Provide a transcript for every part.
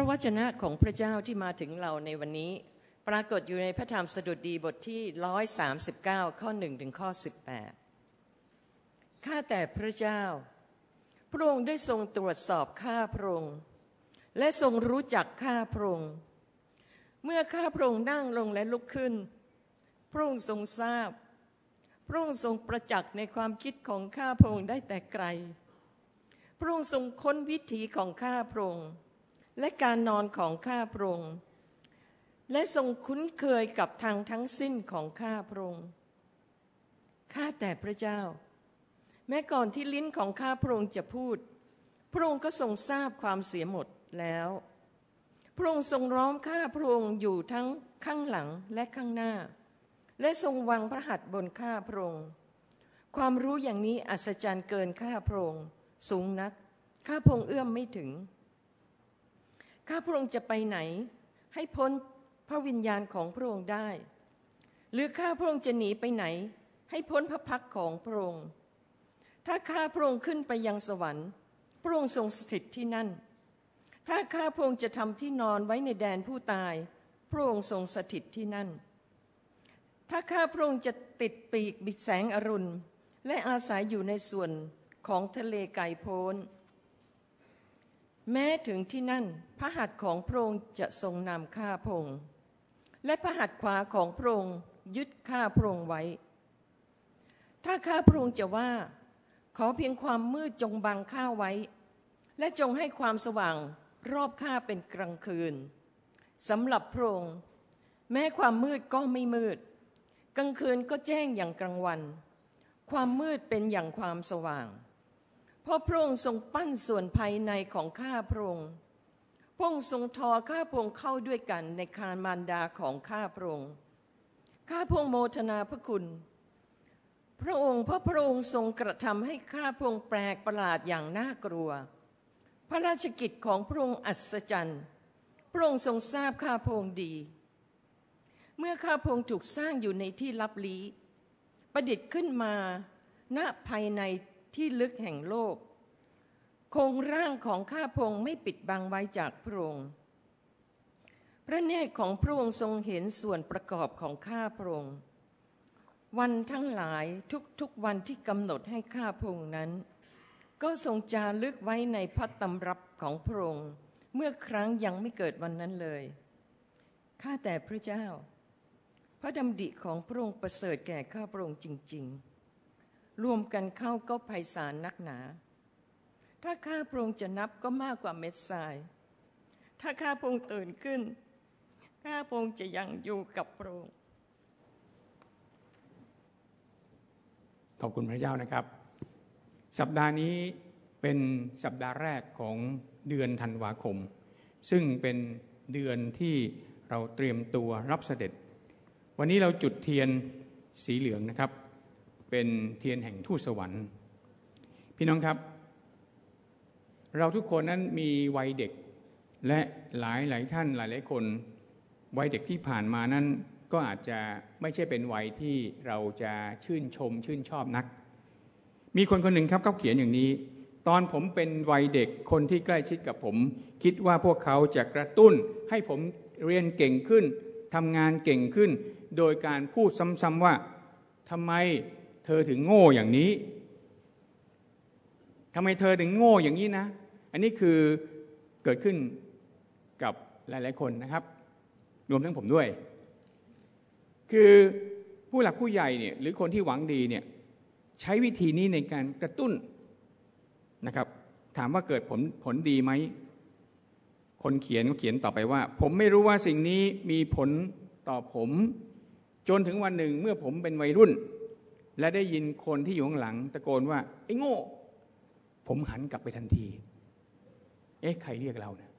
ระวจนะของพระเจ้าที่มาถึงเราในวันนี้ ปรากฏอยู่ในพระธรรมสดุดีบทที่ร้อยสาสิบเก้าข้อหนึ่งถึงข้อสิบแปดข้าแต่พระเจ้า พระองค์ได้ทรงตรวจสอบข้าพระองค์ และทรงรู้จักข้าพระองค์ เมื่อข้าพระองค์นั่งลงและลุกขึ้น พระองค์ทรงทราบ พระองค์ทรงประจักษ์ในความคิดของข้าพระองค์ได้แต่ไกล พระองค์ทรงค้นวิถีของข้าพระองค์ และการนอนของข้าพระองค์และทรงคุ้นเคยกับทางทั้งสิ้นของข้าพระองค์ข้าแต่พระเจ้า แม้ก่อนที่ลิ้นของข้าพระองค์จะพูด พระองค์ก็ทรงทราบความเสียหมดแล้ว พระองค์ทรงร้อมข้าพระองค์อยู่ทั้งข้างหลังและข้างหน้า และทรงวางพระหัตถ์บนข้าพระองค์ความรู้อย่างนี้อัศจรรย์เกินข้าพระองค์สูงนัก ข้าพระองค์เอื้อมไม่ถึง ข้าพระองค์จะไปไหน ให้พ้นพระวิญญาณของพระองค์ได้ หรือข้าพระองค์จะหนีไปไหน ให้พ้นพระพักของพระองค์ ถ้าข้าพระองค์ขึ้นไปยังสวรรค์ พระองค์ทรงสถิตที่นั่น ถ้าข้าพระองค์จะทำที่นอนไว้ในแดนผู้ตาย พระองค์ทรงสถิตที่นั่น ถ้าข้าพระองค์จะติดปีกบิดแสงอรุณ และอาศัยอยู่ในส่วนของทะเลไกลโพ้น แม้ถึงที่นั่นพระหัตถ์ของพระองค์จะทรงนำข้าพระองค์และพระหัตถ์ขวาของพระองค์ยึดข้าพระองค์ไว้ ถ้าข้าพระองค์จะว่า ขอเพียงความมืดจงบังข้าไว้ และจงให้ความสว่างรอบข้าเป็นกลางคืนสำหรับพระองค์แม้ความมืดก็ไม่มืด กลางคืนก็แจ้งอย่างกลางวัน ความมืดเป็นอย่างความสว่าง ราะพระองค์ทรงปั้นส่วนภายในของข้าพระองค์พระองค์ทรงทอข้าพระองค์เข้าด้วยกันในคารมารดาของข้าพระองค์ข้าพระองค์โมทนาพระคุณ พระองค์พระพระองค์ทรงกระทำให้ข้าพระองค์แปลกประหลาดอย่างน่ากลัว พระราชกิจของพระองค์อัศจรรย์ พระองค์ทรงทราบข้าพระองค์ดี เมื่อข้าพระองค์ถูกสร้างอยู่ในที่ลับลี้ ประดิษฐ์ขึ้นมาณภายใน ที่ลึกแห่งโลก โครงร่างของข้าพงไม่ปิดบังไว้จากพระองค์พระเนตรของพระองค์ทรงเห็นส่วนประกอบของข้าพระองค์วันทั้งหลายทุกๆวันที่กำหนดให้ข้าพระองค์นั้น ก็ทรงจารึกไว้ในพระตำรับของพระองค์เมื่อครั้งยังไม่เกิดวันนั้นเลยข้าแต่พระเจ้า พระดำดิของพระองค์ประเสริฐแก่ข้าพระองค์จริง ๆ รวมกันเข้าก็ไพศาลนักหนา ถ้าข้าพระองค์จะนับก็มากกว่าเม็ดทราย ถ้าข้าพระองค์ตื่นขึ้น ข้าพระองค์จะยังอยู่กับพระองค์ขอบคุณพระเจ้านะครับ สัปดาห์นี้เป็นสัปดาห์แรกของเดือนธันวาคม ซึ่งเป็นเดือนที่เราเตรียมตัวรับเสด็จ วันนี้เราจุดเทียนสีเหลืองนะครับ เป็นเทียนแห่งทูตสวรรค์ พี่น้องครับ เราทุกคนนั้นมีวัยเด็กและหลายหลายท่านหลายหลายคน วัยเด็กที่ผ่านมานั้นก็อาจจะไม่ใช่เป็นวัยที่เราจะชื่นชมชื่นชอบนัก มีคนคนหนึ่งครับเขาเขียนอย่างนี้ ตอนผมเป็นวัยเด็กคนที่ใกล้ชิดกับผม คิดว่าพวกเขาจะกระตุ้นให้ผมเรียนเก่งขึ้นทำงานเก่งขึ้น โดยการพูดซ้ำๆว่าทำไม เธอถึงโง่อย่างนี้ทำไมเธอถึงโง่อย่างนี้นะ อันนี้คือเกิดขึ้นกับหลาย ๆ คนนะครับ รวมทั้งผมด้วย คือผู้หลักผู้ใหญ่เนี่ยหรือคนที่หวังดีเนี่ยใช้วิธีนี้ในการกระตุ้นนะครับ ถามว่าเกิดผลผลดีไหม คนเขียนก็เขียนต่อไปว่า ผมไม่รู้ว่าสิ่งนี้มีผลต่อผม จนถึงวันหนึ่งเมื่อผมเป็นวัยรุ่น และได้ยินคนที่อยู่ข้างหลัง ตะโกนว่าไอ้โง่ ผมหันกลับไปทันที เอ๊ะใครเรียกเราเนะ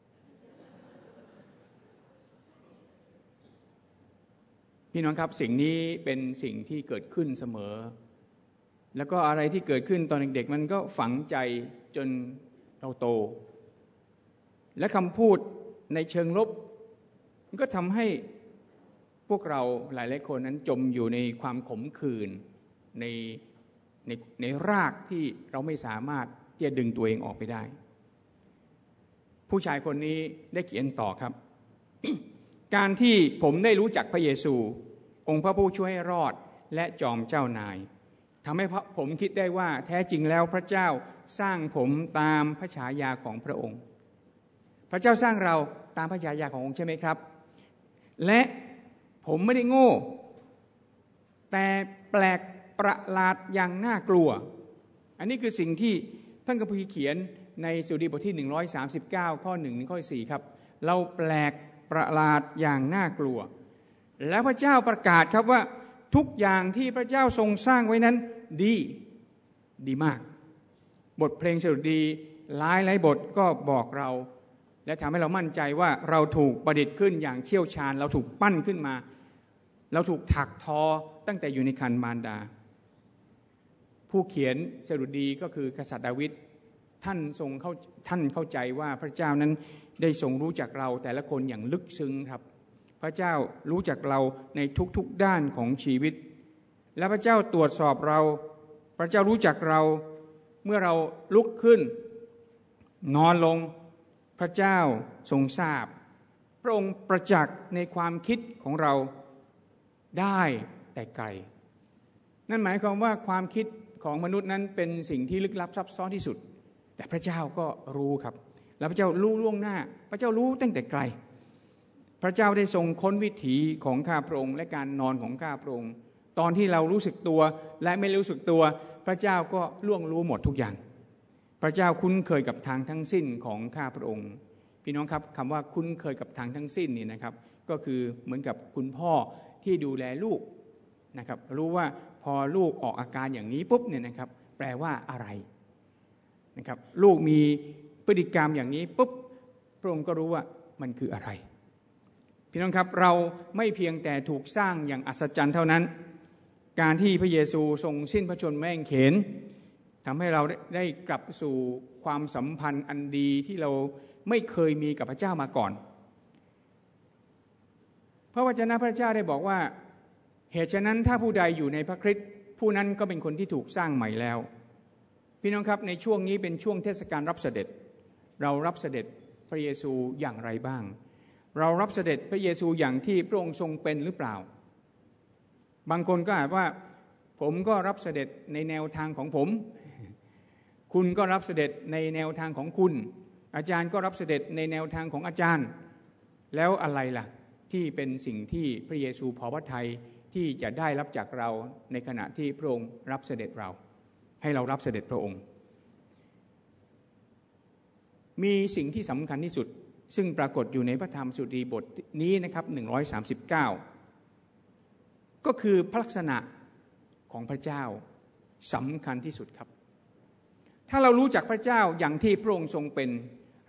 พี่น้องครับสิ่งนี้เป็นสิ่งที่เกิดขึ้นเสมอ แล้วก็อะไรที่เกิดขึ้นตอนเด็กๆ มันก็ฝังใจจนเราโต และคำพูดในเชิงลบ มันก็ทำให้พวกเราหลายๆคนนั้นจมอยู่ในความขมขื่น ในในในรากที่เราไม่สามารถที่จะดึงตัวเองออกไปได้ ผู้ชายคนนี้ได้เขียนต่อครับ การที่ผมได้รู้จักพระเยซู องค์พระผู้ช่วยให้รอดและจอมเจ้านายทำให้ผมคิดได้ว่าแท้จริงแล้วพระเจ้าสร้างผมตามพระฉายาของพระองค์ พระเจ้าสร้างเราตามพระฉายาขององค์ใช่ไหมครับ และผมไม่ได้โง่ แต่แปลก ประหลาดอย่างน่ากลัว อันนี้คือสิ่งที่ท่านกัมพีเขียนในสุดีบทที่ 139 ข้อ1นึ่งข้อ4ครับ เราแปลกประหลาดอย่างน่ากลัว แล้วพระเจ้าประกาศครับว่าทุกอย่างที่พระเจ้าทรงสร้างไว้นั้นดีดีมาก บทเพลงสดุดีหลายหลายบทก็บอกเรา และทำให้เรามั่นใจว่าเราถูกประดิษฐ์ขึ้นอย่างเชี่ยวชาญ เราถูกปั้นขึ้นมา เราถูกถักทอตั้งแต่อยู่ในคันมารดา ผู้เขียนสดุดีก็คือกษัตริย์ดาวิดท่านทรงเข้าท่านเข้าใจว่าพระเจ้านั้นได้ทรงรู้จักเราแต่ละคนอย่างลึกซึ้งครับ พระเจ้ารู้จักเราในทุกๆด้านของชีวิต และพระเจ้าตรวจสอบเรา พระเจ้ารู้จักเราเมื่อเราลุกขึ้น นอนลงพระเจ้าทรงทราบ พระองค์ประจักษ์ในความคิดของเราได้แต่ไกล นั่นหมายความว่าความคิด ของมนุษย์นั้นเป็นสิ่งที่ลึกลับซับซ้อนที่สุด แต่พระเจ้าก็รู้ครับ และพระเจ้ารู้ล่วงหน้า พระเจ้ารู้ตั้งแต่ไกล พระเจ้าได้ทรงค้นวิถีของข้าพระองค์และการนอนของข้าพระองค์ตอนที่เรารู้สึกตัวและไม่รู้สึกตัว พระเจ้าก็ล่วงรู้หมดทุกอย่าง พระเจ้าคุ้นเคยกับทางทั้งสิ้นของข้าพระองค์ พี่น้องครับคำว่าคุ้นเคยกับทางทั้งสิ้นนี่นะครับ ก็คือเหมือนกับคุณพ่อที่ดูแลลูกนะครับรู้ว่า พอลูกออกอาการอย่างนี้ปุ๊บเนี่ยนะครับแปลว่าอะไรนะครับลูกมีพฤติกรรมอย่างนี้ปุ๊บพระองค์ก็รู้ว่ามันคืออะไร พี่น้องครับเราไม่เพียงแต่ถูกสร้างอย่างอัศจรรย์เท่านั้น การที่พระเยซูทรงสิ้นพระชนม์แม่งเขนทำให้เราได้กลับสู่ความสัมพันธ์อันดีที่เราไม่เคยมีกับพระเจ้ามาก่อน พระวจนะพระเจ้าได้บอกว่า เหตุฉะนั้นถ้าผู้ใดอยู่ในพระคริสต์ผู้นั้นก็เป็นคนที่ถูกสร้างใหม่แล้ว พี่น้องครับในช่วงนี้เป็นช่วงเทศกาลรับเสด็จ เรารับเสด็จพระเยซูอย่างไรบ้าง เรารับเสด็จพระเยซูอย่างที่พระองค์ทรงเป็นหรือเปล่า บางคนก็อาจว่าผมก็รับเสด็จในแนวทางของผม คุณก็รับเสด็จในแนวทางของคุณ อาจารย์ก็รับเสด็จในแนวทางของอาจารย์ แล้วอะไรล่ะที่เป็นสิ่งที่พระเยซูพอพระทัย ที่จะได้รับจากเราในขณะที่พระองค์รับเสด็จเรา ให้เรารับเสด็จพระองค์ มีสิ่งที่สำคัญที่สุด ซึ่งปรากฏอยู่ในพระธรรมสุดีบทนี้นะครับ 139 ก็คือพลักษณะของพระเจ้าสำคัญที่สุดครับ ถ้าเรารู้จักพระเจ้าอย่างที่พระองค์ทรงเป็น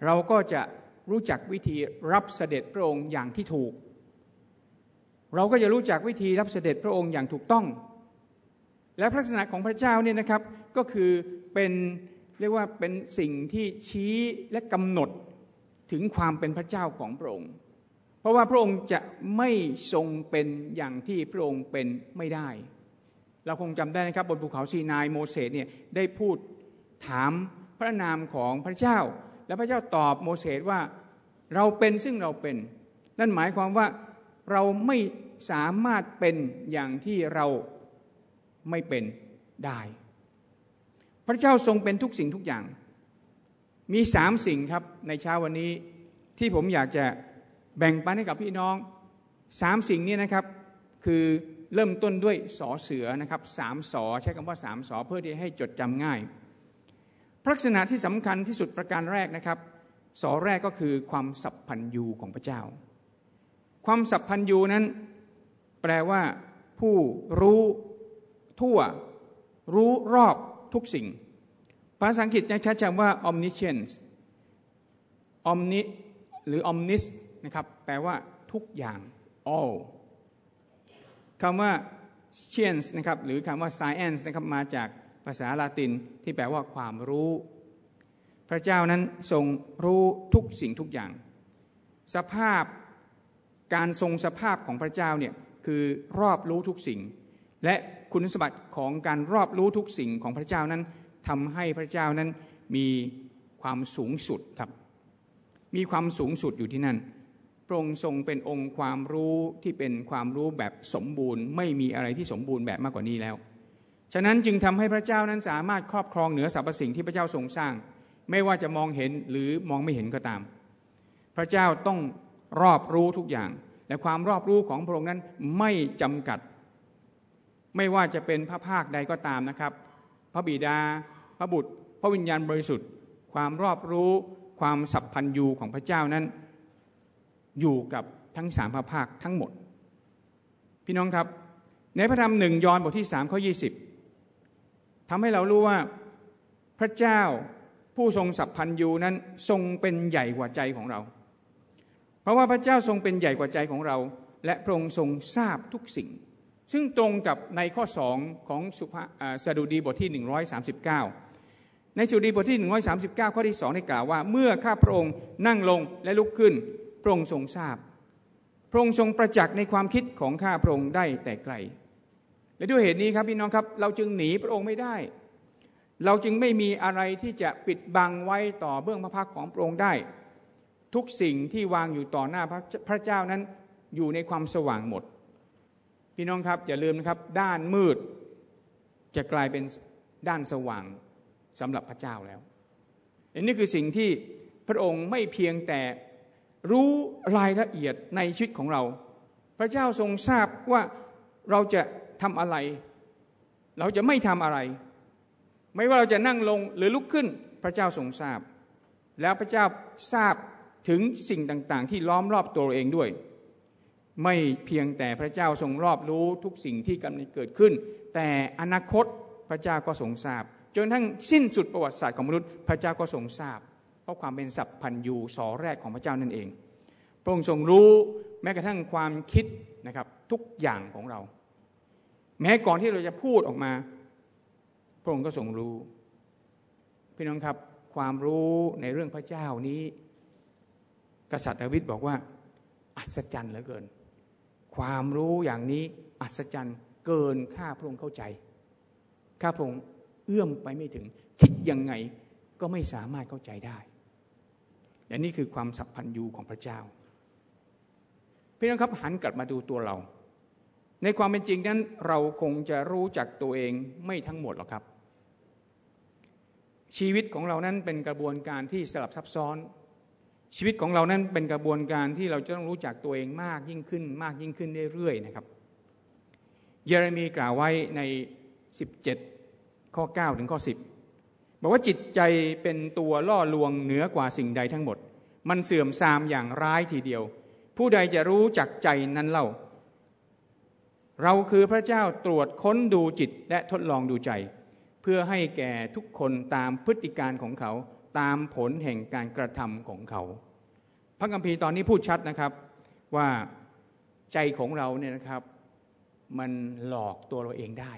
เราก็จะรู้จักวิธีรับเสด็จพระองค์อย่างที่ถูก เราก็จะรู้จักวิธีรับเสด็จพระองค์อย่างถูกต้อง และลักษณะของพระเจ้าเนี่ยนะครับก็คือเป็นเรียกว่าเป็นสิ่งที่ชี้และกำหนดถึงความเป็นพระเจ้าของพระองค์ เพราะว่าพระองค์จะไม่ทรงเป็นอย่างที่พระองค์เป็นไม่ได้ เราคงจำได้นะครับบนภูเขาซีนายโมเสสเนี่ยได้พูดถามพระนามของพระเจ้า และพระเจ้าตอบโมเสสว่าเราเป็นซึ่งเราเป็น นั่นหมายความว่าเราไม่ สามารถเป็นอย่างที่เราไม่เป็นได้ พระเจ้าทรงเป็นทุกสิ่งทุกอย่าง มีสามสิ่งครับในเช้าวันนี้ที่ผมอยากจะแบ่งปันให้กับพี่น้องสามสิ่งนี้นะครับ คือเริ่มต้นด้วยสอเสือนะครับสามสอใช้คำว่าสามสอเพื่อที่ให้จดจำง่ายลักษณะที่สำคัญที่สุดประการแรกนะครับ สอแรกก็คือความสัพพัญญูของพระเจ้า ความสัพพัญญูนั้น แปลว่า ผู้รู้ทั่ว รู้รอบทุกสิ่ง ภาษาอังกฤษจะใช้คำว่า omniscience omni หรือ omnis นะครับ แปลว่าทุกอย่าง all คำว่า science นะครับ หรือคำว่า science นะครับ มาจากภาษาลาตินที่แปลว่าความรู้ พระเจ้านั้นทรงรู้ทุกสิ่งทุกอย่าง สภาพการทรงสภาพของพระเจ้าเนี่ย คือรอบรู้ทุกสิ่ง และคุณสมบัติของการรอบรู้ทุกสิ่งของพระเจ้านั้นทำให้พระเจ้านั้นมีความสูงสุดครับ มีความสูงสุดอยู่ที่นั่นพระองค์ทรงเป็นองค์ความรู้ที่เป็นความรู้แบบสมบูรณ์ ไม่มีอะไรที่สมบูรณ์แบบมากกว่านี้แล้ว ฉะนั้นจึงทำให้พระเจ้านั้นสามารถครอบครองเหนือสรรพสิ่งที่พระเจ้าทรงสร้าง ไม่ว่าจะมองเห็นหรือมองไม่เห็นก็ตาม พระเจ้าต้องรอบรู้ทุกอย่าง และความรอบรู้ของพระองค์นั้นไม่จำกัด ไม่ว่าจะเป็นพระภาคใดก็ตามนะครับ พระบิดา พระบุตร พระวิญญาณบริสุทธิ์ ความรอบรู้ความสัพพันยูของพระเจ้านั้น อยู่กับทั้งสามพระภาคทั้งหมด พี่น้องครับ ในพระธรรมหนึ่งยอห์นบทที่สามข้อยี่สิบทำให้เรารู้ว่าพระเจ้าผู้ทรงสัพพันยูนั้นทรงเป็นใหญ่กว่าใจของเรา เพราะว่าพระเจ้าทรงเป็นใหญ่กว่าใจของเรา และพระองค์ทรงทราบทุกสิ่ง ซึ่งตรงกับในข้อสองของสุภาสดุดีบทที่ 139 ในสดุดีบทที่ 139 ข้อที่สองได้กล่าวว่า เมื่อข้าพระองค์นั่งลงและลุกขึ้น พระองค์ทรงทราบ พระองค์ทรงประจักษ์ในความคิดของข้าพระองค์ได้แต่ไกล และด้วยเหตุนี้ครับพี่น้องครับ เราจึงหนีพระองค์ไม่ได้เราจึงไม่มีอะไรที่จะปิดบังไว้ต่อเบื้องพระพักของพระองค์ได้ ทุกสิ่งที่วางอยู่ต่อหน้าพระเจ้านั้นอยู่ในความสว่างหมด พี่น้องครับอย่าลืมนะครับ ด้านมืดจะกลายเป็นด้านสว่างสำหรับพระเจ้าแล้วอันนี้คือสิ่งที่พระองค์ไม่เพียงแต่รู้รายละเอียดในชีวิตของเรา พระเจ้าทรงทราบว่าเราจะทำอะไร เราจะไม่ทำอะไร ไม่ว่าเราจะนั่งลงหรือลุกขึ้น พระเจ้าทรงทราบ แล้วพระเจ้าทราบ ถึงสิ่งต่างๆ ที่ล้อมรอบตัวเองด้วย ไม่เพียงแต่พระเจ้าทรงรอบรู้ทุกสิ่งที่กำลังเกิดขึ้น แต่อนาคตพระเจ้าก็ทรงทราบ จนทั้งสิ้นสุดประวัติศาสตร์ของมนุษย์ พระเจ้าก็ทรงทราบ เพราะความเป็นสัพพัญญูสอแรกของพระเจ้านั่นเอง พระองค์ทรงรู้แม้กระทั่งความคิดนะครับทุกอย่างของเรา แม้ก่อนที่เราจะพูดออกมา พระองค์ก็ทรงรู้ พี่น้องครับความรู้ในเรื่องพระเจ้านี้ กษัตริย์ดาวิดบอกว่า อัศจรรย์เหลือเกิน ความรู้อย่างนี้อัศจรรย์เกินข้าพระองค์เข้าใจ ข้าพระองค์เอื้อมไปไม่ถึง คิดยังไงก็ไม่สามารถเข้าใจได้และนี่คือความสัพพันยูของพระเจ้าพี่น้องครับหันกลับมาดูตัวเรา ในความเป็นจริงนั้น เราคงจะรู้จักตัวเองไม่ทั้งหมดหรอกครับ ชีวิตของเรานั้นเป็นกระบวนการที่สลับซับซ้อน ชีวิตของเรานั้นเป็นกระบวนการที่เราจะต้องรู้จักตัวเองมากยิ่งขึ้น มากยิ่งขึ้นเรื่อยๆนะครับ เยเรมีกล่าวไว้ใน 17 ข้อ 9 ถึงข้อ 10 บอกว่าจิตใจเป็นตัวล่อลวงเหนือกว่าสิ่งใดทั้งหมด มันเสื่อมทรามอย่างร้ายทีเดียว ผู้ใดจะรู้จักใจนั้นเล่า เราคือพระเจ้าตรวจค้นดูจิตและทดลองดูใจ เพื่อให้แก่ทุกคนตามพฤติการของเขา ตามผลแห่งการกระทำของเขา พระคัมภีร์ตอนนี้พูดชัดนะครับว่าใจของเราเนี่ยนะครับ มันหลอกตัวเราเองได้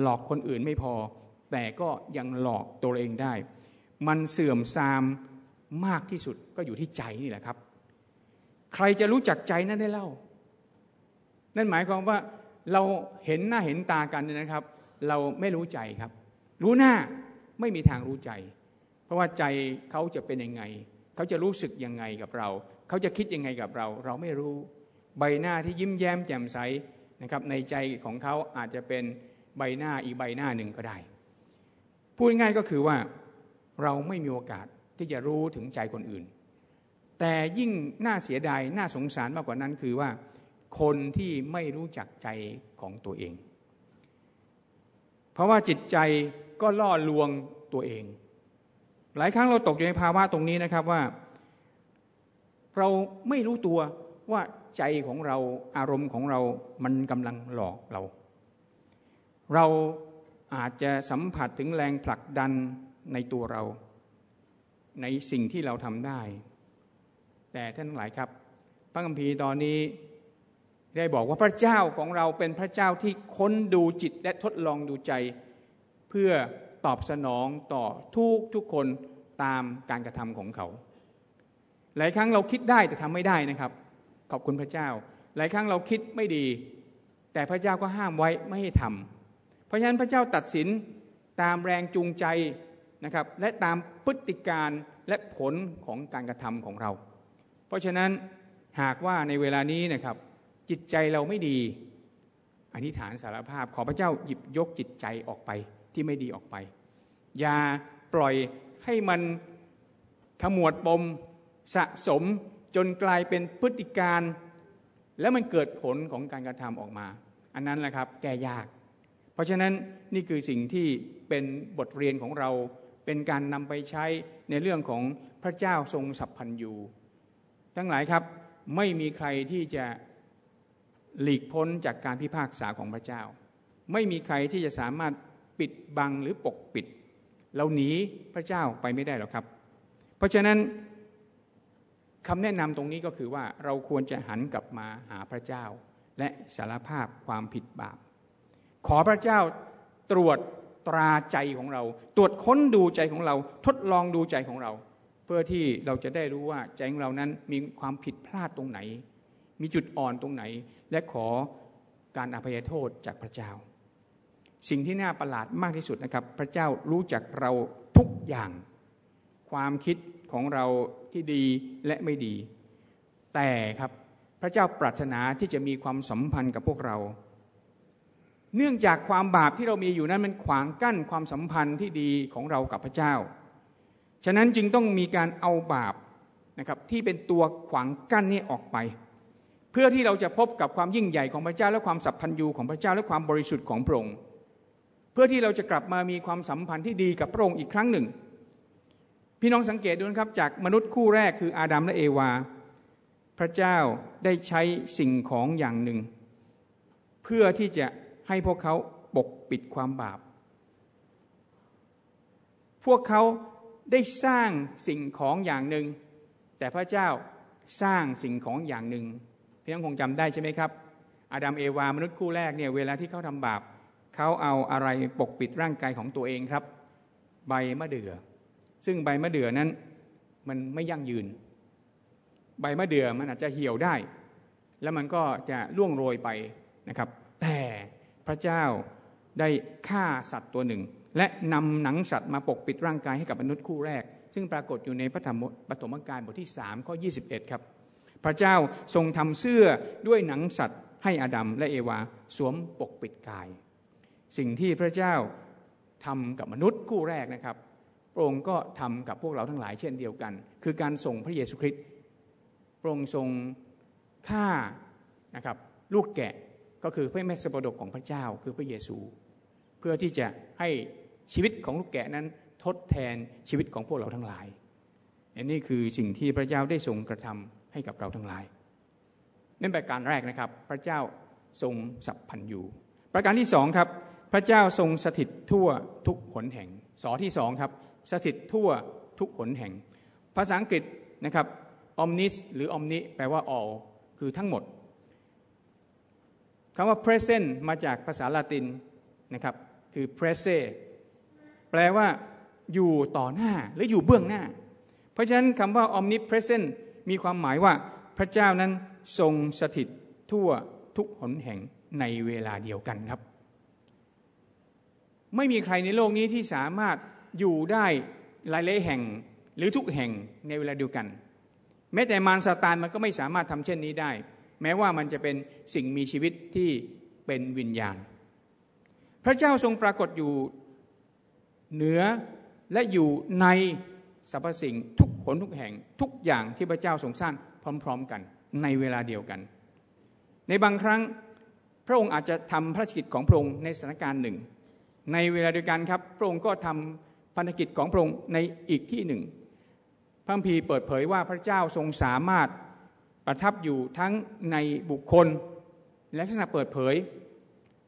หลอกคนอื่นไม่พอ แต่ก็ยังหลอกตัวเองได้ มันเสื่อมทรามมากที่สุดก็อยู่ที่ใจนี่แหละครับ ใครจะรู้จักใจนั้นได้เล่า นั่นหมายความว่าเราเห็นหน้าเห็นตากันนะครับ เราไม่รู้ใจครับ รู้หน้าไม่มีทางรู้ใจ เพราะว่าใจเขาจะเป็นยังไง เขาจะรู้สึกยังไงกับเรา เขาจะคิดยังไงกับเรา เราไม่รู้ ใบหน้าที่ยิ้มแย้มแจ่มใสนะครับ ในใจของเขาอาจจะเป็นใบหน้าอีกใบหน้าหนึ่งก็ได้ พูดง่ายก็คือว่าเราไม่มีโอกาสที่จะรู้ถึงใจคนอื่น แต่ยิ่งน่าเสียดายน่าสงสารมากกว่านั้นคือว่า คนที่ไม่รู้จักใจของตัวเอง เพราะว่าจิตใจก็ล่อลวงตัวเอง หลายครั้งเราตกอยู่ในภาวะตรงนี้นะครับว่า เราไม่รู้ตัวว่าใจของเราอารมณ์ของเรามันกำลังหลอกเรา เราอาจจะสัมผัสถึงแรงผลักดันในตัวเรา ในสิ่งที่เราทำได้ แต่ท่านหลายครับ พระคัมภีร์ตอนนี้ได้บอกว่าพระเจ้าของเราเป็นพระเจ้าที่ค้นดูจิตและทดลองดูใจ เพื่อ ตอบสนองต่อทุกทุกคนตามการกระทำของเขา หลายครั้งเราคิดได้แต่ทำไม่ได้นะครับ ขอบคุณพระเจ้า หลายครั้งเราคิดไม่ดี แต่พระเจ้าก็ห้ามไว้ไม่ให้ทำราะฉะนั้นพระเจ้าตัดสินตามแรงจูงใจนะครับและตามพฤติการและผลของการกระทำของเรา เพราะฉะนั้นหากว่าในเวลานี้นะครับจิตใจเราไม่ดี อธิษฐานสารภาพขอพระเจ้าหยิบยกจิตใจออกไป ที่ไม่ดีออกไป อย่าปล่อยให้มันขมวดปมสะสมจนกลายเป็นพฤติการ แล้วมันเกิดผลของการกระทำออกมา อันนั้นแหละครับแก้ยาก เพราะฉะนั้นนี่คือสิ่งที่เป็นบทเรียนของเราเป็นการนำไปใช้ในเรื่องของพระเจ้าทรงสัพพันยูทั้งหลายครับไม่มีใครที่จะหลีกพ้นจากการพิพากษาของพระเจ้า ไม่มีใครที่จะสามารถ ปิดบังหรือปกปิด เราหนีพระเจ้าไปไม่ได้หรอกครับ เพราะฉะนั้นคำแนะนำตรงนี้ก็คือว่าเราควรจะหันกลับมาหาพระเจ้า และสารภาพความผิดบาป ขอพระเจ้าตรวจตราใจของเรา ตรวจค้นดูใจของเรา ทดลองดูใจของเรา เพื่อที่เราจะได้รู้ว่าใจของเรานั้นมีความผิดพลาดตรงไหน มีจุดอ่อนตรงไหน และขอการอภัยโทษจากพระเจ้า สิ่งที่น่าประหลาดมากที่สุดนะครับ พระเจ้ารู้จักเราทุกอย่าง ความคิดของเราที่ดีและไม่ดี แต่ครับพระเจ้าปรารถนาที่จะมีความสัมพันธ์กับพวกเรา เนื่องจากความบาปที่เรามีอยู่นั้นมันขวางกั้นความสัมพันธ์ที่ดีของเรากับพระเจ้า ฉะนั้นจึงต้องมีการเอาบาปนะครับที่เป็นตัวขวางกั้นนี้ออกไป เพื่อที่เราจะพบกับความยิ่งใหญ่ของพระเจ้าและความสัพพันยูของพระเจ้าและความบริสุทธิ์ของพระองค์ เพื่อที่เราจะกลับมามีความสัมพันธ์ที่ดีกับพระองค์อีกครั้งหนึ่ง พี่น้องสังเกตดูนะครับจากมนุษย์คู่แรกคืออาดัมและเอวา พระเจ้าได้ใช้สิ่งของอย่างหนึ่ง เพื่อที่จะให้พวกเขาปกปิดความบาป พวกเขาได้สร้างสิ่งของอย่างหนึ่ง แต่พระเจ้าสร้างสิ่งของอย่างหนึ่งพี่น้องคงจำได้ใช่ไหมครับ อาดัมเอวามนุษย์คู่แรกเนี่ยเวลาที่เขาทำบาป เขาเอาอะไรปกปิดร่างกายของตัวเองครับ ใบมะเดื่อซึ่งใบมะเดื่อนั้นมันไม่ยั่งยืน ใบมะเดื่อมันอาจจะเหี่ยวได้ แล้วมันก็จะล่วงโรยไปนะครับ แต่พระเจ้าได้ฆ่าสัตว์ตัวหนึ่ง และนำหนังสัตว์มาปกปิดร่างกายให้กับมนุษย์คู่แรก ซึ่งปรากฏอยู่ในพระธรรมปฐมกาลบทที่3ข้อ21 ครับ พระเจ้าทรงทำเสื้อด้วยหนังสัตว์ให้อดัมและเอวาสวมปกปิดกาย สิ่งที่พระเจ้าทำกับมนุษย์คู่แรกนะครับพระองค์ก็ทำกับพวกเราทั้งหลายเช่นเดียวกัน คือการส่งพระเยซูคริสต์พระองค์ทรงฆ่านะครับลูกแกะก็คือพระแม่สปดกของพระเจ้าคือพระเยซู เพื่อที่จะให้ชีวิตของลูกแกะนั้นทดแทนชีวิตของพวกเราทั้งหลายอันนี้คือสิ่งที่พระเจ้าได้ทรงกระทำให้กับเราทั้งหลายนั่นเป็นการแรกนะครับ พระเจ้าทรงสัพพันยูประการที่สองครับ พระเจ้าทรงสถิตทั่วทุกหนแห่ง สอที่สองครับ สถิตทั่วทุกหนแห่ง ภาษาอังกฤษนะครับ omnis หรือ omni แปลว่า all คือทั้งหมดคำว่า present มาจากภาษาละตินนะครับคือ prese แปลว่าอยู่ต่อหน้าหรืออยู่เบื้องหน้า เพราะฉะนั้นคำว่า omnipresent มีความหมายว่าพระเจ้านั้นทรงสถิตทั่วทุกหนแห่งในเวลาเดียวกันครับ ไม่มีใครในโลกนี้ที่สามารถอยู่ได้หลายๆแห่งหรือทุกแห่งในเวลาเดียวกัน แม้แต่มารซาตานมันก็ไม่สามารถทำเช่นนี้ได้ แม้ว่ามันจะเป็นสิ่งมีชีวิตที่เป็นวิญญาณ พระเจ้าทรงปรากฏอยู่เหนือและอยู่ในสรรพสิ่งทุกผลทุกแห่งทุกอย่างที่พระเจ้าทรงสร้างพร้อม ๆกันในเวลาเดียวกัน ในบางครั้งพระองค์อาจจะทำพระกิจของพระองค์ในสถานการณ์หนึ่ง ในเวลาเดียวกันครับพระองค์ก็ทำพันธกิจของพระองค์ในอีกที่หนึ่ง พระพีเปิดเผยว่าพระเจ้าทรงสามารถประทับอยู่ทั้งในบุคคลและลักษณะเปิดเผย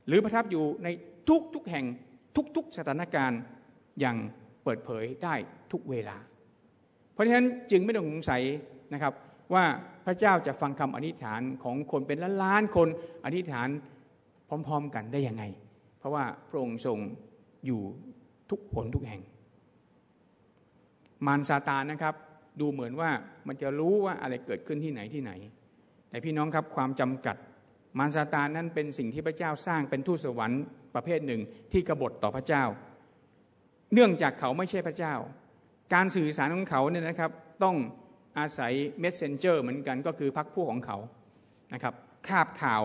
หรือประทับอยู่ในทุกทุกแห่งทุกทุกสถานการณ์อย่างเปิดเผยได้ทุกเวลา เพราะฉะนั้นจึงไม่ต้องสงสัยนะครับว่าพระเจ้าจะฟังคำอธิษฐานของคนเป็นล้านล้านคนอธิษฐานพร้อม ๆ กันได้ยังไง ราะว่าพระองค์ทรงอยู่ทุกผลทุกแห่ง มารซาตานนะครับ ดูเหมือนว่ามันจะรู้ว่าอะไรเกิดขึ้นที่ไหนที่ไหน แต่พี่น้องครับความจำกัด มารซาตานนั้นเป็นสิ่งที่พระเจ้าสร้างเป็นทูตสวรรค์ประเภทหนึ่งที่กบฏต่อพระเจ้า เนื่องจากเขาไม่ใช่พระเจ้า การสื่อสารของเขาเนี่ยนะครับ ต้องอาศัย messenger เหมือนกันก็คือพักพวกของเขานะครับคาบข่าว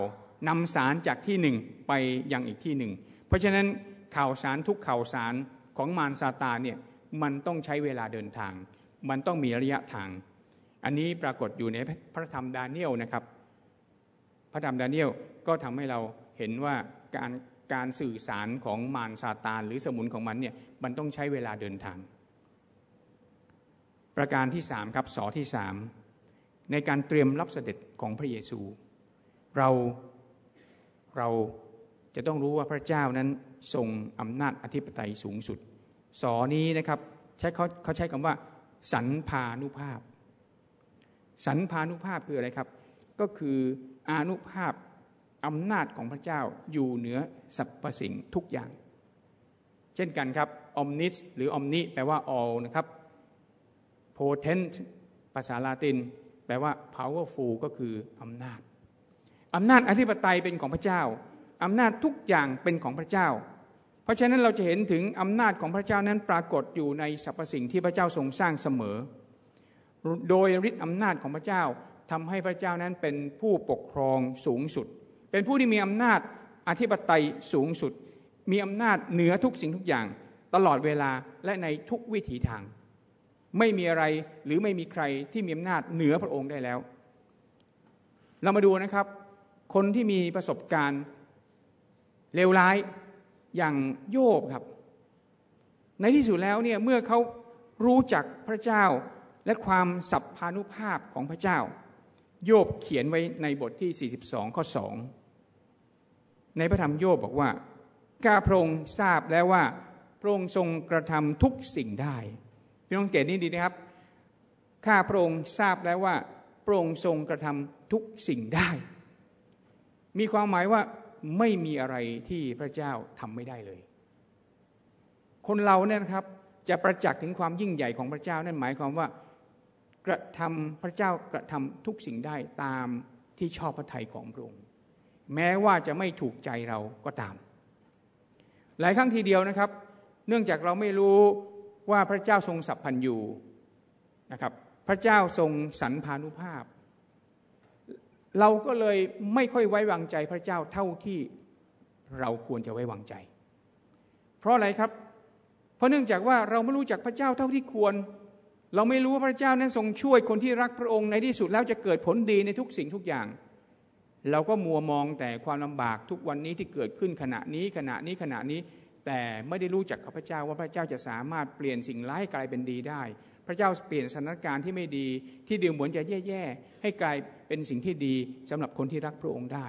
นำสารจากที่หนึ่งไปยังอีกที่หนึ่ง เพราะฉะนั้นข่าวสารทุกข่าวสารของมารซาตานเนี่ยมันต้องใช้เวลาเดินทาง มันต้องมีระยะทาง อันนี้ปรากฏอยู่ในพระธรรมดาเนียลนะครับ พระธรรมดาเนียลก็ทำให้เราเห็นว่าการการสื่อสารของมารซาตานหรือสมุนของมันเนี่ยมันต้องใช้เวลาเดินทาง ประการที่สามครับสอที่สามในการเตรียมรับเสด็จของพระเยซู เราเรา จะต้องรู้ว่าพระเจ้านั้นทรงอำนาจอธิปไตยสูงสุด สอนี้นะครับใช้เขาเขาใช้คำว่า สันพานุภาพ สันพานุภาพคืออะไรครับ ก็คืออนุภาพอำนาจของพระเจ้าอยู่เหนือสรรพสิ่งทุกอย่าง เช่นกันครับ omnis หรือ omni แปลว่า all นะครับ potent ภาษาลาติน แปลว่า powerful ก็คืออำนาจอำนาจอธิปไตยเป็นของพระเจ้า อำนาจทุกอย่างเป็นของพระเจ้า เพราะฉะนั้นเราจะเห็นถึงอำนาจของพระเจ้านั้นปรากฏอยู่ในสรรพสิ่งที่พระเจ้าทรงสร้างเสมอ โดยฤทธิอำนาจของพระเจ้าทำให้พระเจ้านั้นเป็นผู้ปกครองสูงสุด เป็นผู้ที่มีอำนาจอธิปไตยสูงสุด มีอำนาจเหนือทุกสิ่งทุกอย่าง ตลอดเวลาและในทุกวิถีทาง ไม่มีอะไรหรือไม่มีใครที่มีอำนาจเหนือพระองค์ได้แล้ว เรามาดูนะครับ คนที่มีประสบการณ์ เลวร้ายอย่างโยบครับ ในที่สุดแล้วเนี่ยเมื่อเขารู้จักพระเจ้าและความสัพพานุภาพของพระเจ้า โยบเขียนไว้ในบทที่ 42 ข้อ 2 ในพระธรรมโยบบอกว่าข้าพระองค์ทราบแล้วว่าพระองค์ทรงกระทำทุกสิ่งได้พี่น้องเกตนี่ดีนะครับข้าพระองค์ทราบแล้วว่าพระองค์ทรงกระทำทุกสิ่งได้ มีความหมายว่า ไม่มีอะไรที่พระเจ้าทำไม่ได้เลย คนเราเนี่ยนะครับจะประจักษ์ถึงความยิ่งใหญ่ของพระเจ้านั่นหมายความว่ากระทำพระเจ้ากระทำทุกสิ่งได้ตามที่ชอบพระทัยของพระองค์แม้ว่าจะไม่ถูกใจเราก็ตาม หลายครั้งทีเดียวนะครับ เนื่องจากเราไม่รู้ว่าพระเจ้าทรงสัพพันยู่นะครับ พระเจ้าทรงสรรพานุภาพ เราก็เลยไม่ค่อยไว้วางใจพระเจ้าเท่าที่เราควรจะไว้วางใจ เพราะอะไรครับ เพราะเนื่องจากว่าเราไม่รู้จักพระเจ้าเท่าที่ควร เราไม่รู้ว่าพระเจ้านั้นทรงช่วยคนที่รักพระองค์ในที่สุดแล้วจะเกิดผลดีในทุกสิ่งทุกอย่าง เราก็มัวมองแต่ความลำบากทุกวันนี้ที่เกิดขึ้นขณะนี้ขณะนี้ขณะนี้ แต่ไม่ได้รู้จักกับพระเจ้าว่าพระเจ้าจะสามารถเปลี่ยนสิ่งร้ายกลายเป็นดีได้ พระเจ้าเปลี่ยนสถานการณ์ที่ไม่ดีที่ดูเหมือนจะแย่ๆให้กลาย เป็นสิ่งที่ดีสำหรับคนที่รักพระองค์ได้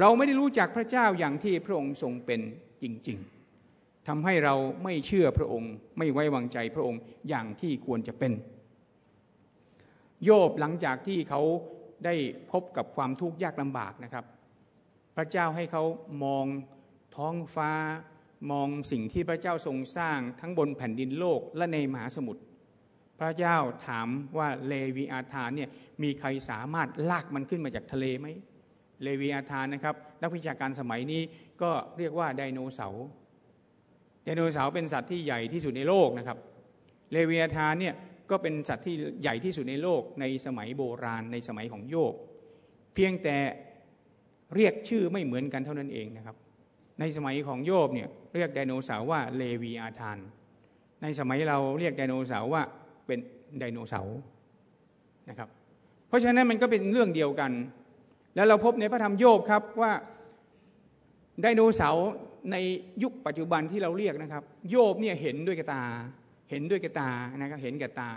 เราไม่ได้รู้จักพระเจ้าอย่างที่พระองค์ทรงเป็นจริง ๆทำให้เราไม่เชื่อพระองค์ ไม่ไว้วางใจพระองค์อย่างที่ควรจะเป็น โยบหลังจากที่เขาได้พบกับความทุกข์ยากลำบากนะครับ พระเจ้าให้เขามองท้องฟ้ามองสิ่งที่พระเจ้าทรงสร้างทั้งบนแผ่นดินโลกและในมหาสมุทร พระเจ้าถามว่าเลวีอาธานเนี่ยมีใครสามารถลากมันขึ้นมาจากทะเลไหมเลวีอาธานนะครับนักวิชาการสมัยนี้ก็เรียกว่าไดโนเสาร์ไดโนเสาร์เป็นสัตว์ที่ใหญ่ที่สุดในโลกนะครับ เลวีอาธานเนี่ยก็เป็นสัตว์ที่ใหญ่ที่สุดในโลกในสมัยโบราณในสมัยของโยบเพียงแต่เรียกชื่อไม่เหมือนกันเท่านั้นเองนะครับ ในสมัยของโยบเนี่ยเรียกไดโนเสาร์ว่าเลวีอาธาน ในสมัยเราเรียกไดโนเสาร์ว่า เป็นไดโนเสาร์นะครับ เพราะฉะนั้นมันก็เป็นเรื่องเดียวกัน แล้วเราพบในพระธรรมโยบครับว่าไดโนเสาร์ในยุคปัจจุบันที่เราเรียกนะครับ โยบเนี่ยเห็นด้วยกตา เห็นด้วยกตานะครับเห็นกับตา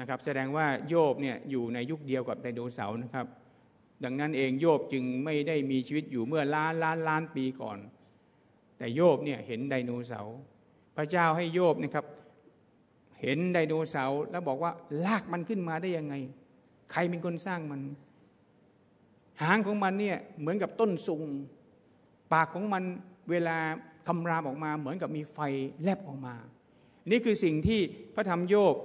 นะครับ แสดงว่าโยบเนี่ยอยู่ในยุคเดียวกับไดโนเสาร์นะครับ ดังนั้นเองโยบจึงไม่ได้มีชีวิตอยู่เมื่อล้านล้านล้านปีก่อน แต่โยบเนี่ยเห็นไดโนเสาร์พระเจ้าให้โยบนะครับ เห็นไดโนเสาร์แล้วบอกว่าลากมันขึ้นมาได้ยังไง ใครเป็นคนสร้างมัน หางของมันเนี่ยเหมือนกับต้นสุง ปากของมันเวลาคำรามออกมา เหมือนกับมีไฟแลบออกมา นี่คือสิ่งที่พระธรรมโยบ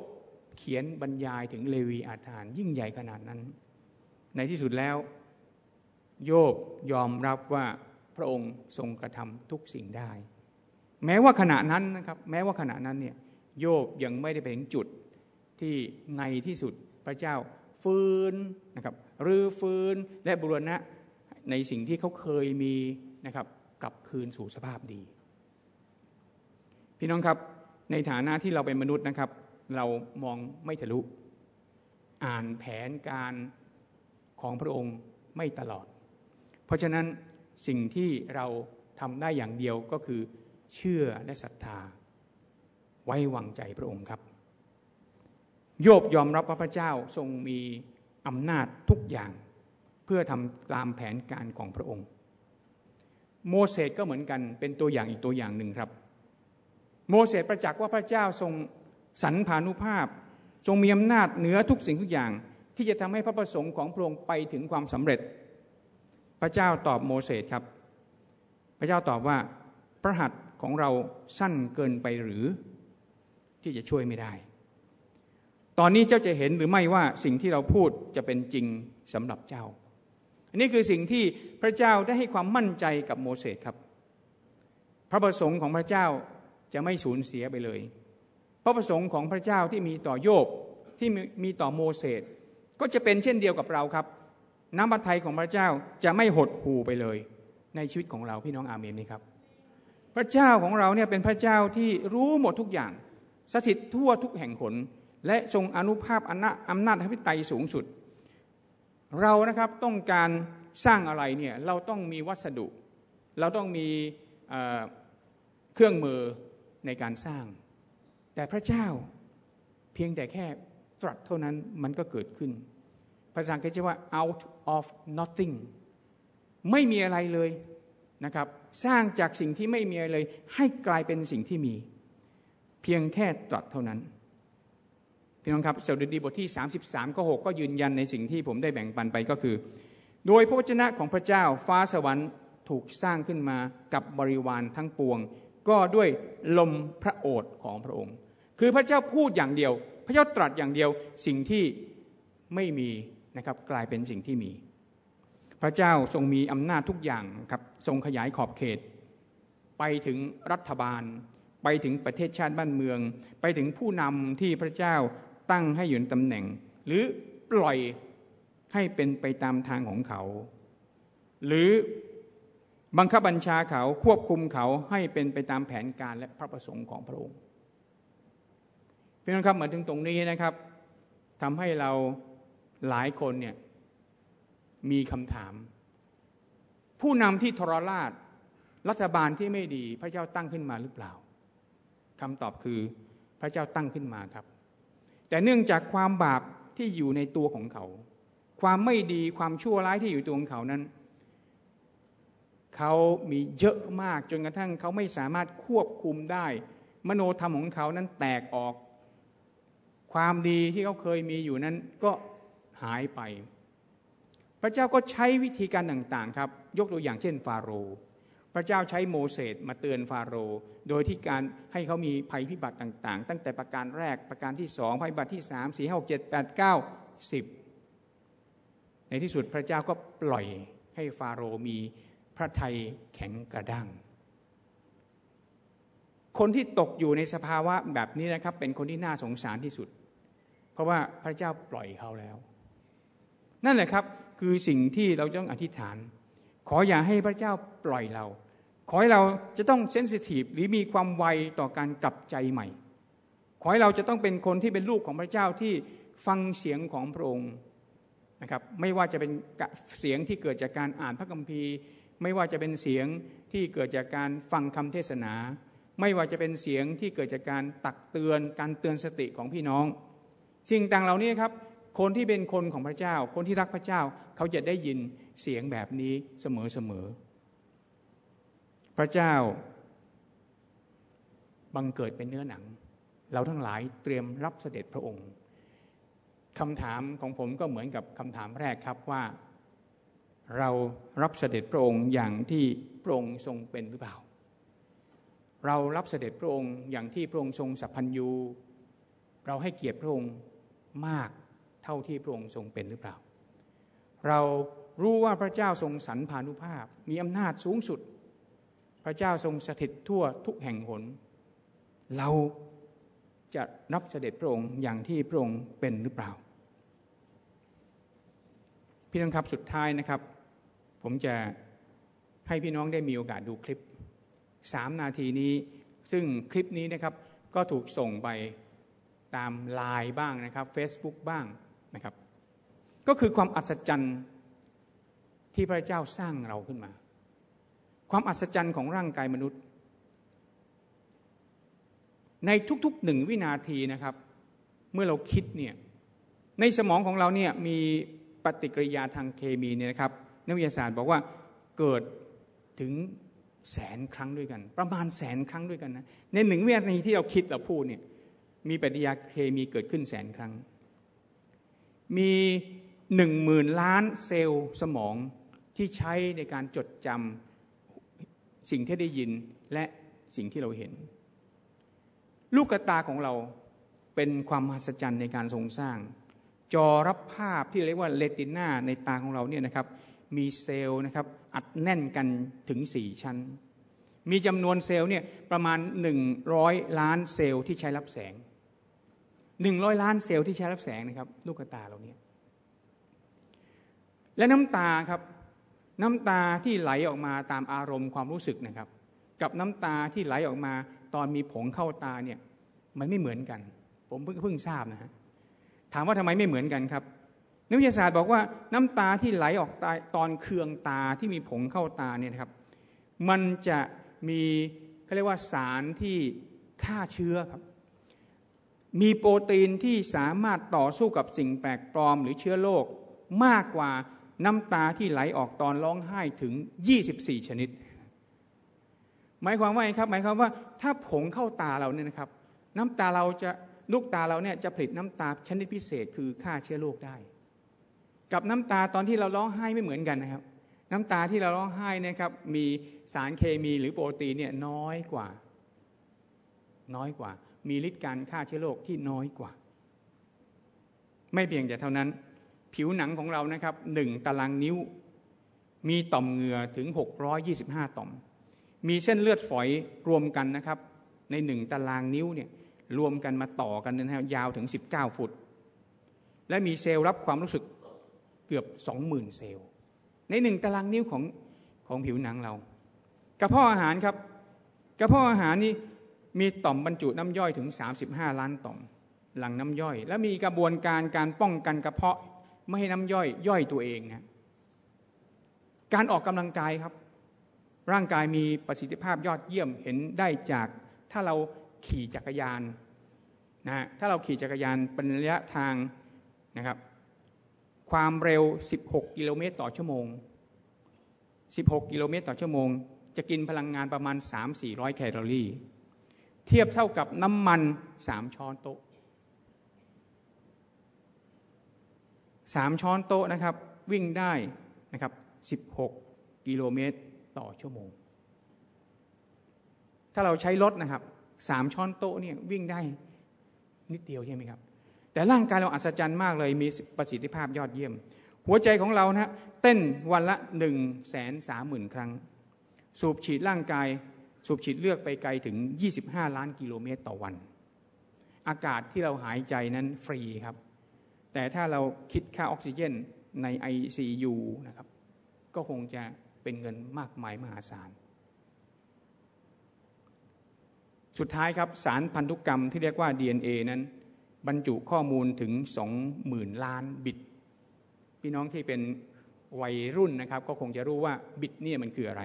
เขียนบรรยายถึงเลวีอาธานยิ่งใหญ่ขนาดนั้น ในที่สุดแล้ว โยบยอมรับว่าพระองค์ทรงกระทำทุกสิ่งได้ แม้ว่าขณะนั้นนะครับ แม้ว่าขณะนั้นเนี่ย โยบยังไม่ได้ไปถึงจุดที่ในที่สุดพระเจ้าฟื้นนะครับรื้อฟื้นและบุรณะในสิ่งที่เขาเคยมีนะครับกลับคืนสู่สภาพดี พี่น้องครับในฐานะที่เราเป็นมนุษย์นะครับ เรามองไม่ทะลุ อ่านแผนการของพระองค์ไม่ตลอด เพราะฉะนั้นสิ่งที่เราทำได้อย่างเดียวก็คือเชื่อและศรัทธา ไว้วางใจพระองค์ครับ โยบยอมรับว่าพระเจ้าทรงมีอำนาจทุกอย่าง เพื่อทำตามแผนการของพระองค์ โมเสสก็เหมือนกันเป็นตัวอย่างอีกตัวอย่างหนึ่งครับ โมเสสประจักษ์ว่าพระเจ้าทรงสรรพานุภาพ ทรงมีอำนาจเหนือทุกสิ่งทุกอย่าง ที่จะทำให้พระประสงค์ของพระองค์ไปถึงความสำเร็จ พระเจ้าตอบโมเสสครับ พระเจ้าตอบว่าพระหัตถ์ของเราสั้นเกินไปหรือ ที่จะช่วยไม่ได้ ตอนนี้เจ้าจะเห็นหรือไม่ว่าสิ่งที่เราพูดจะเป็นจริงสำหรับเจ้า อันนี้คือสิ่งที่พระเจ้าได้ให้ความมั่นใจกับโมเสสครับ พระประสงค์ของพระเจ้าจะไม่สูญเสียไปเลย พระประสงค์ของพระเจ้าที่มีต่อโยบที่มีต่อโมเสสก็จะเป็นเช่นเดียวกับเราครับ น้ำพระทัยของพระเจ้าจะไม่หดหูไปเลย ในชีวิตของเราพี่น้องอาเมนไหมครับ พระเจ้าของเราเนี่ยเป็นพระเจ้าที่รู้หมดทุกอย่าง สถิตทั่วทุกแห่งหนและทรงอนุภาพอำนาจอภิไตยสูงสุด เรานะครับต้องการสร้างอะไรเนี่ยเราต้องมีวัสดุ เราต้องมีเครื่องมือในการสร้าง แต่พระเจ้าเพียงแต่แค่ตรัสเท่านั้นมันก็เกิดขึ้น ภาษาอังกฤษว่า out of nothing ไม่มีอะไรเลยนะครับ สร้างจากสิ่งที่ไม่มีอะไรเลย ให้กลายเป็นสิ่งที่มี พียงแค่ตรัสเท่านั้น พี่น้องครับสดุดีบทที่ 33ข้อ6ก็ยืนยันในสิ่งที่ผมได้แบ่งปันไปก็คือ โดยพระวจนะของพระเจ้าฟ้าสวรรค์ถูกสร้างขึ้นมากับบริวารทั้งปวง ก็ด้วยลมพระโอษฐ์ของพระองค์ คือพระเจ้าพูดอย่างเดียว พระเจ้าตรัสอย่างเดียวสิ่งที่ไม่มีนะครับกลายเป็นสิ่งที่มี พระเจ้าทรงมีอำนาจทุกอย่างครับทรงขยายขอบเขต ไปถึงรัฐบาล ไปถึงประเทศชาติบ้านเมือง ไปถึงผู้นำที่พระเจ้าตั้งให้อยู่ในตำแหน่ง หรือปล่อยให้เป็นไปตามทางของเขา หรือบังคับบัญชาเขาควบคุมเขาให้เป็นไปตามแผนการและพระประสงค์ของพระองค์พี่น้องครับมาถึงตรงนี้นะครับทำให้เราหลายคนเนี่ยมีคำถาม ผู้นำที่ทรราชรัฐบาลที่ไม่ดีพระเจ้าตั้งขึ้นมาหรือเปล่า คำตอบคือพระเจ้าตั้งขึ้นมาครับ แต่เนื่องจากความบาปที่อยู่ในตัวของเขา ความไม่ดีความชั่วร้ายที่อยู่ตัวของเขานั้น เขามีเยอะมากจนกระทั่งเขาไม่สามารถควบคุมได้ มโนธรรมของเขานั้นแตกออก ความดีที่เขาเคยมีอยู่นั้นก็หายไป พระเจ้าก็ใช้วิธีการต่างๆครับ ยกตัวอย่างเช่น ฟาโรห์ ระเจ้าใช้โมเสสมาเตือนฟาโรห์โดยที่การให้เขามีภัยพิบัติต่างๆ ตั้งแต่ประการแรกประการที่สองภัยพิบัติที่สามสี่ห้าเจ็ดแปดเก้าสิบในที่สุดพระเจ้าก็ปล่อยให้ฟาโรห์มีพระทัยแข็งกระด้างคนที่ตกอยู่ในสภาวะแบบนี้นะครับ เป็นคนที่น่าสงสารที่สุด เพราะว่าพระเจ้าปล่อยเขาแล้ว นั่นแหละครับคือสิ่งที่เราต้องอธิษฐาน ขออย่าให้พระเจ้าปล่อยเรา ขอให้เราจะต้องเซนซิทีฟหรือมีความไวต่อการกลับใจใหม่ ขอให้เราจะต้องเป็นคนที่เป็นลูกของพระเจ้าที่ฟังเสียงของพระองค์นะครับไม่ว่าจะเป็นเสียงที่เกิดจากการอ่านพระคัมภีร์ ไม่ว่าจะเป็นเสียงที่เกิดจากการฟังคำเทศนา ไม่ว่าจะเป็นเสียงที่เกิดจากการตักเตือนการเตือนสติของพี่น้องสิ่งต่างเหล่านี้ครับคนที่เป็นคนของพระเจ้า คนที่รักพระเจ้า เขาจะได้ยินเสียงแบบนี้เสมอๆ พระเจ้า บังเกิดเป็นเนื้อหนัง เราทั้งหลายเตรียมรับเสด็จพระองค์คำถามของผมก็เหมือนกับคำถามแรกครับว่า เรารับเสด็จพระองค์อย่างที่พระองค์ทรงเป็นหรือเปล่า เรารับเสด็จพระองค์อย่างที่พระองค์ทรงสัพพัญญู เราให้เกียรติพระองค์มากเท่าที่พระองค์ทรงเป็นหรือเปล่า เรารู้ว่าพระเจ้าทรงสรรพานุภาพมีอำนาจสูงสุด ระเจ้าทรงสถิตทั่วทุกแห่งหน เราจะรับเสด็จพระองค์อย่างที่พระองค์เป็นหรือเปล่า พี่น้องครับสุดท้ายนะครับ ผมจะให้พี่น้องได้มีโอกาสดูคลิปสามนาทีนี้ ซึ่งคลิปนี้นะครับก็ถูกส่งไปตามไลน์บ้างนะครับ Facebook บ้างนะครับ ก็คือความอัศจรรย์ที่พระเจ้าสร้างเราขึ้นมา ความอัศจรรย์ของร่างกายมนุษย์ ในทุกๆหนึ่งวินาทีนะครับ เมื่อเราคิดเนี่ยในสมองของเราเนี่ยมีปฏิกิริยาทางเคมีเนี่ยนะครับนักวิทยาศาสตร์บอกว่าเกิดถึงแสนครั้งด้วยกัน ประมาณแสนครั้งด้วยกันนะในหนึ่งวินาทีที่เราคิดเราพูดเนี่ยมีปฏิกิริยาเคมีเกิดขึ้นแสนครั้ง มีหนึ่งหมื่นล้านเซลล์สมองที่ใช้ในการจดจำ สิ่งที่ได้ยินและสิ่งที่เราเห็น ลูกตาของเราเป็นความมหัศจรรย์ในการทรงสร้าง จอรับภาพที่เรียกว่า retina ในตาของเราเนี่ยนะครับมีเซลล์นะครับอัดแน่นกันถึงสี่ชั้น มีจำนวนเซลล์เนี่ยประมาณหนึ่งร้อยล้านเซลล์ที่ใช้รับแสงหนึ่งร้อยล้านเซลล์ที่ใช้รับแสงนะครับลูกตาเราเนี่ยและน้ำตาครับ น้ำตาที่ไหลออกมาตามอารมณ์ความรู้สึกนะครับ กับน้ำตาที่ไหลออกมาตอนมีผงเข้าตาเนี่ยมันไม่เหมือนกัน ผมเพิ่งเพิ่งทราบนะฮะถามว่าทำไมไม่เหมือนกันครับนักวิทยาศาสตร์บอกว่าน้ำตาที่ไหลออกตาตอนเคืองตาที่มีผงเข้าตาเนี่ยนะครับ มันจะมีเขาเรียกว่าสารที่ฆ่าเชื้อครับ มีโปรตีนที่สามารถต่อสู้กับสิ่งแปลกปลอมหรือเชื้อโรคมากกว่า น้ำตาที่ไหลออกตอนร้องไห้ถึง 24 ชนิด หมายความว่าไงครับ หมายความว่าถ้าผงเข้าตาเราเนี่ยนะครับ น้ำตาเราจะลูกตาเราเนี่ยจะผลิตน้ำตาชนิดพิเศษคือฆ่าเชื้อโรคได้ กับน้ำตาตอนที่เราร้องไห้ไม่เหมือนกันนะครับ น้ำตาที่เราร้องไห้นะครับ มีสารเคมีหรือโปรตีนเนี่ยน้อยกว่า น้อยกว่า มีฤทธิ์การฆ่าเชื้อโรคที่น้อยกว่า ไม่เพียงแต่เท่านั้น ผิวหนังของเรานะครับหนึ่งตารางนิ้ว มีต่อมเหงื่อถึง 625 ต่อม มีเส้นเลือดฝอยรวมกันนะครับในหนึ่งตารางนิ้วเนี่ยรวมกันมาต่อกันนะครับยาวถึง 19 ฟุต และมีเซลล์รับความรู้สึกเกือบ 20,000 เซลล์ ในหนึ่งตารางนิ้วของของผิวหนังเรา กระเพาะอาหารครับ กระเพาะอาหารนี่มีต่อมบรรจุน้ำย่อยถึง 35 ล้านต่อม หลังน้ำย่อย และมีกระบวนการการป้องกันกระเพาะ ไม่ให้น้ำย่อยย่อยตัวเองนะการออกกำลังกายครับ ร่างกายมีประสิทธิภาพยอดเยี่ยมเห็นได้จากถ้าเราขี่จักรยานนะถ้าเราขี่จักรยานเป็นระยะทางนะครับ ความเร็ว 16 กิโลเมตรต่อชั่วโมง 16 กิโลเมตรต่อชั่วโมง จะกินพลังงานประมาณ 3-400 แคลอรี่ เทียบเท่ากับน้ำมัน 3 ช้อนโต๊ะ สามช้อนโต๊ะนะครับ วิ่งได้นะครับ 16 กิโลเมตรต่อชั่วโมง ถ้าเราใช้รถนะครับสามช้อนโต๊ะเนี่ยวิ่งได้นิดเดียวใช่ไหมครับ แต่ร่างกายเราอัศจรรย์มากเลยมีประสิทธิภาพยอดเยี่ยม หัวใจของเรานะเต้นวันละหนึ่งแสนสามหมื่นครั้ง สูบฉีดร่างกาย สูบฉีดเลือกไปไกลถึง 25 ล้านกิโลเมตรต่อวัน อากาศที่เราหายใจนั้นฟรีครับ แต่ถ้าเราคิดค่าออกซิเจนใน ICU นะครับ ก็คงจะเป็นเงินมากมายมหาศาล สุดท้ายครับสารพันธุกรรมที่เรียกว่า DNA นั้น บรรจุข้อมูลถึง 20,000 ล้านบิต พี่น้องที่เป็นวัยรุ่นนะครับ ก็คงจะรู้ว่าบิตเนี่ยมันคืออะไร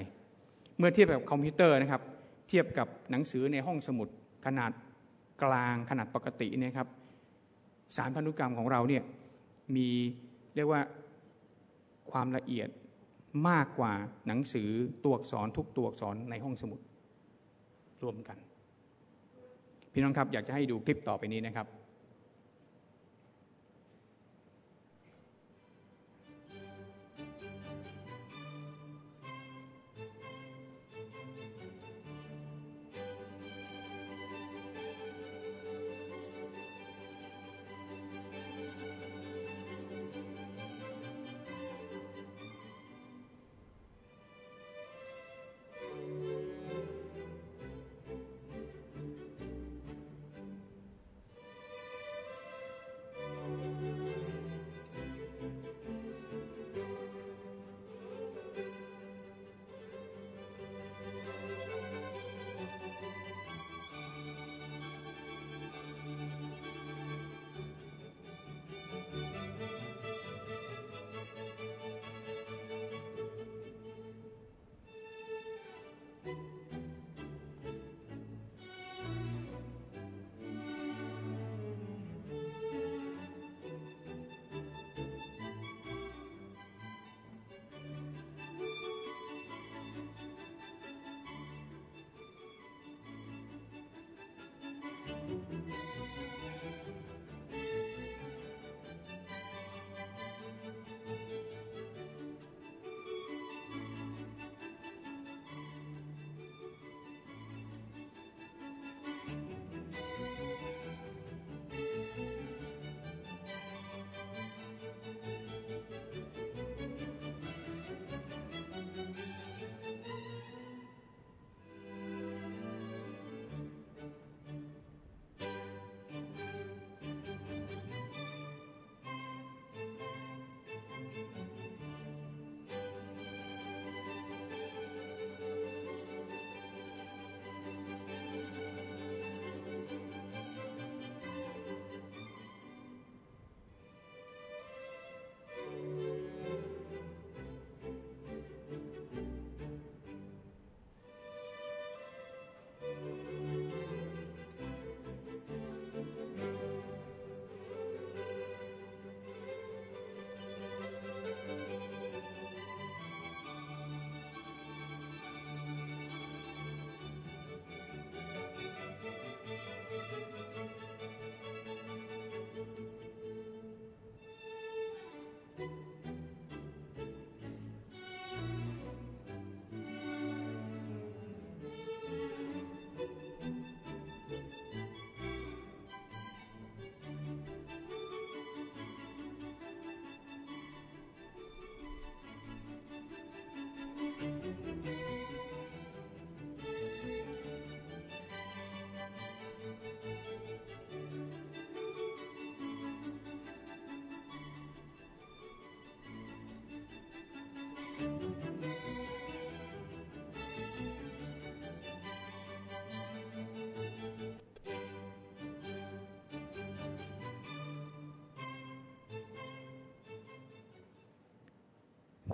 เมื่อเทียบกับคอมพิวเตอร์นะครับ เทียบกับหนังสือในห้องสมุดขนาดกลางขนาดปกติเนี่ยครับ สารพันธุกรรมของเราเนี่ยมีเรียกว่าความละเอียดมากกว่าหนังสือตัวอักษรทุกตัวอักษรในห้องสมุดรวมกัน พี่น้องครับอยากจะให้ดูคลิปต่อไปนี้นะครับ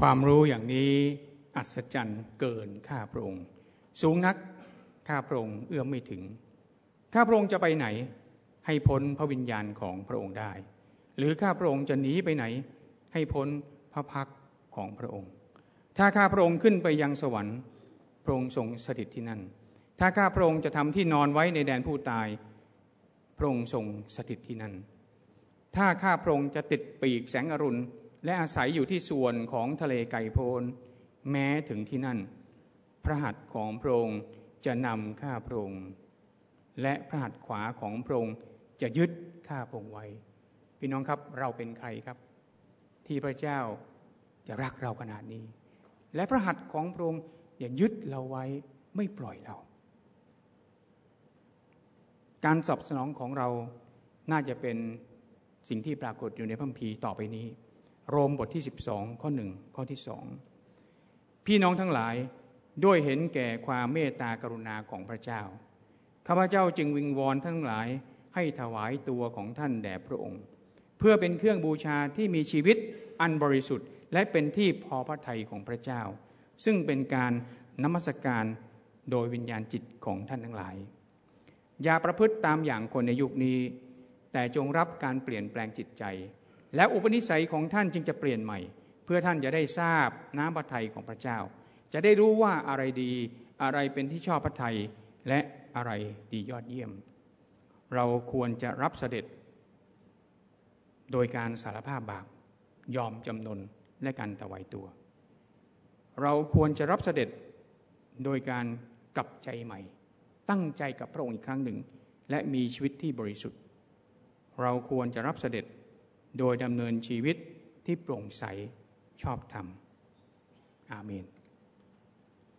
ความรู้อย่างนี้อัศจรรย์เกินข้าพระองค์ สูงนักข้าพระองค์เอื้อมไม่ถึง ข้าพระองค์จะไปไหน ให้พ้นพระวิญญาณของพระองค์ได้ หรือข้าพระองค์จะหนีไปไหน ให้พ้นพระพักของพระองค์ ถ้าข้าพระองค์ขึ้นไปยังสวรรค์ พระองค์ทรงสถิตที่นั่น ถ้าข้าพระองค์จะทำที่นอนไว้ในแดนผู้ตาย พระองค์ทรงสถิตที่นั่น ถ้าข้าพระองค์จะติดปีกแสงอรุณ และอาศัยอยู่ที่ส่วนของทะเลไก่โพนแม้ถึงที่นั่น พระหัตถ์ของพระองค์จะนำข้าพระองค์และพระหัตถ์ขวาของพระองค์จะยึดข้าพระองค์ไว้ พี่น้องครับเราเป็นใครครับ ที่พระเจ้าจะรักเราขนาดนี้ และพระหัตถ์ของพระองค์อย่ายึดเราไว้ไม่ปล่อยเรา การสอบสนองของเราน่าจะเป็นสิ่งที่ปรากฏอยู่ในพระคัมภีร์ต่อไปนี้ โรมบทที่ 12 ข้อหนึ่งข้อที่สองพี่น้องทั้งหลายด้วยเห็นแก่ความเมตตากรุณาของพระเจ้าข้าพเจ้าจึงวิงวอนทั้งหลายให้ถวายตัวของท่านแด่พระองค์ เพื่อเป็นเครื่องบูชาที่มีชีวิตอันบริสุทธิ์ และเป็นที่พอพระทัยของพระเจ้า ซึ่งเป็นการนมัสการโดยวิญญาณจิตของท่านทั้งหลาย อย่าประพฤติตามอย่างคนในยุคนี้ แต่จงรับการเปลี่ยนแปลงจิตใจ และอุปนิสัยของท่านจึงจะเปลี่ยนใหม่ เพื่อท่านจะได้ทราบน้ำพระทัยของพระเจ้า จะได้รู้ว่าอะไรดีอะไรเป็นที่ชอบพระทัยและอะไรดียอดเยี่ยม เราควรจะรับเสด็จ โดยการสารภาพบาปยอมจำนนและการถวายตัว เราควรจะรับเสด็จโดยการกลับใจใหม่ ตั้งใจกับพระองค์อีกครั้งหนึ่ง และมีชีวิตที่บริสุทธิ์ เราควรจะรับเสด็จ โดยดำเนินชีวิตที่โปร่งใสชอบธรรม อาเมน